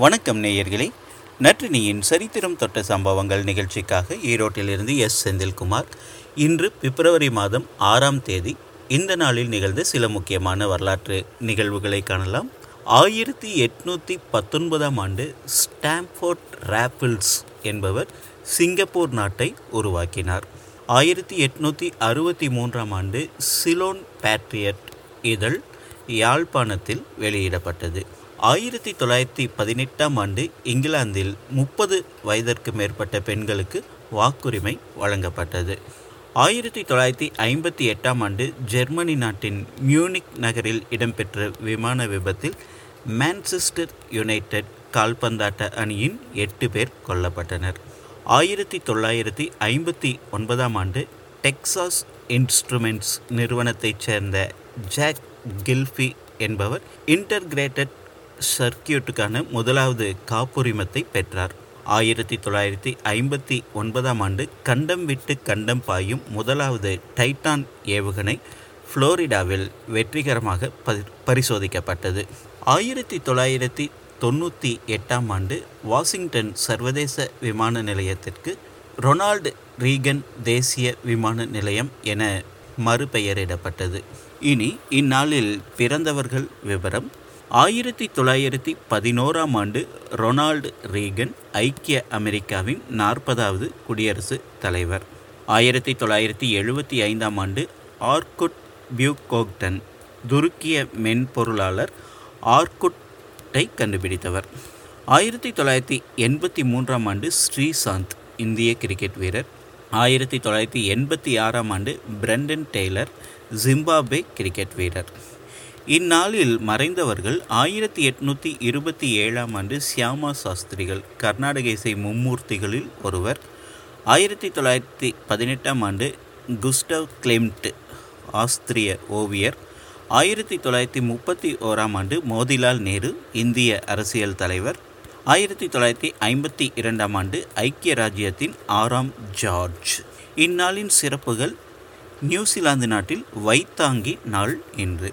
வணக்கம் நேயர்களே. நற்றினியின் சரித்திரம் தொட்ட சம்பவங்கள் நிகழ்ச்சிக்காக ஈரோட்டிலிருந்து எஸ். செந்தில்குமார். இன்று பிப்ரவரி மாதம் ஆறாம் தேதி இந்த நாளில் நிகழ்ந்த சில முக்கியமான வரலாற்று நிகழ்வுகளை காணலாம். ஆயிரத்தி எட்நூற்றி பத்தொன்பதாம் ஆண்டு ஸ்டாம்ஃபோர்ட் ராப்பிள்ஸ் என்பவர் சிங்கப்பூர் நாட்டை உருவாக்கினார். ஆயிரத்தி எட்நூற்றி அறுபத்தி மூன்றாம் ஆண்டு சிலோன் பேட்ரியட் இதழ் யாழ்ப்பாணத்தில் வெளியிடப்பட்டது. ஆயிரத்தி தொள்ளாயிரத்தி பதினெட்டாம் ஆண்டு இங்கிலாந்தில் முப்பது வயதிற்கு மேற்பட்ட பெண்களுக்கு வாக்குரிமை வழங்கப்பட்டது. ஆயிரத்தி தொள்ளாயிரத்தி ஐம்பத்தி எட்டாம் ஆண்டு ஜெர்மனி நாட்டின் மியூனிக் நகரில் இடம்பெற்ற விமான விபத்தில் மான்செஸ்டர் யுனைடெட் கால்பந்தாட்ட அணியின் எட்டு பேர் கொல்லப்பட்டனர். ஆயிரத்தி தொள்ளாயிரத்தி ஐம்பத்தி ஒன்பதாம் ஆண்டு டெக்சாஸ் இன்ஸ்ட்ருமெண்ட்ஸ் நிறுவனத்தைச் சேர்ந்த ஜாக் கில்ஃபி என்பவர் இன்டர்கிரேட்டட் சர்க்கியூட்டுக்கான முதலாவது காப்புரிமத்தை பெற்றார். ஆயிரத்தி தொள்ளாயிரத்தி ஐம்பத்தி ஒன்பதாம் ஆண்டு கண்டம் விட்டு கண்டம் பாயும் முதலாவது டைட்டான் ஏவுகணை புளோரிடாவில் வெற்றிகரமாக பரி பரிசோதிக்கப்பட்டது. ஆயிரத்தி தொள்ளாயிரத்தி தொண்ணூற்றி எட்டாம் ஆண்டு வாஷிங்டன் சர்வதேச விமான நிலையத்திற்கு ரொனால்டு ரீகன் தேசிய விமான நிலையம் என மறுபெயரிடப்பட்டது. இனி இந்நாளில் பிறந்தவர்கள் விவரம் ஆயிரத்தி தொள்ளாயிரத்தி பதினோராம் ஆண்டு ரொனால்டு ரீகன் ஐக்கிய அமெரிக்காவின் நாற்பதாவது குடியரசுத் தலைவர். ஆயிரத்தி தொள்ளாயிரத்தி எழுபத்தி ஐந்தாம் ஆண்டு ஆர்குட் பியூகோக்டன் துருக்கிய மென்பொருளாளர் ஆர்குட்டை கண்டுபிடித்தவர். ஆயிரத்தி தொள்ளாயிரத்தி எண்பத்தி மூன்றாம் ஆண்டு ஸ்ரீசாந்த் இந்திய கிரிக்கெட் வீரர். ஆயிரத்தி தொள்ளாயிரத்தி எண்பத்தி ஆறாம் ஆண்டு பிரண்டன் டெய்லர் ஜிம்பாப்வே கிரிக்கெட் வீரர். இந்நாளில் மறைந்தவர்கள் ஆயிரத்தி எட்நூற்றி இருபத்தி ஏழாம் ஆண்டு சியாமா சாஸ்திரிகள் கர்நாடக இசை மும்மூர்த்திகளில் ஒருவர். ஆயிரத்தி தொள்ளாயிரத்தி பதினெட்டாம் ஆண்டு குஸ்டவ் கிளெம்ட் ஆஸ்திரிய ஓவியர். ஆயிரத்தி தொள்ளாயிரத்தி முப்பத்தி ஓராம் ஆண்டு மோதிலால் நேரு இந்திய அரசியல் தலைவர். ஆயிரத்தி தொள்ளாயிரத்தி ஐம்பத்தி இரண்டாம் ஆண்டு ஐக்கிய ராஜ்யத்தின் ஆறாம் ஜார்ஜ். இந்நாளின் சிறப்புகள் நியூசிலாந்து நாட்டில் வைத்தாங்கி நாள் என்று.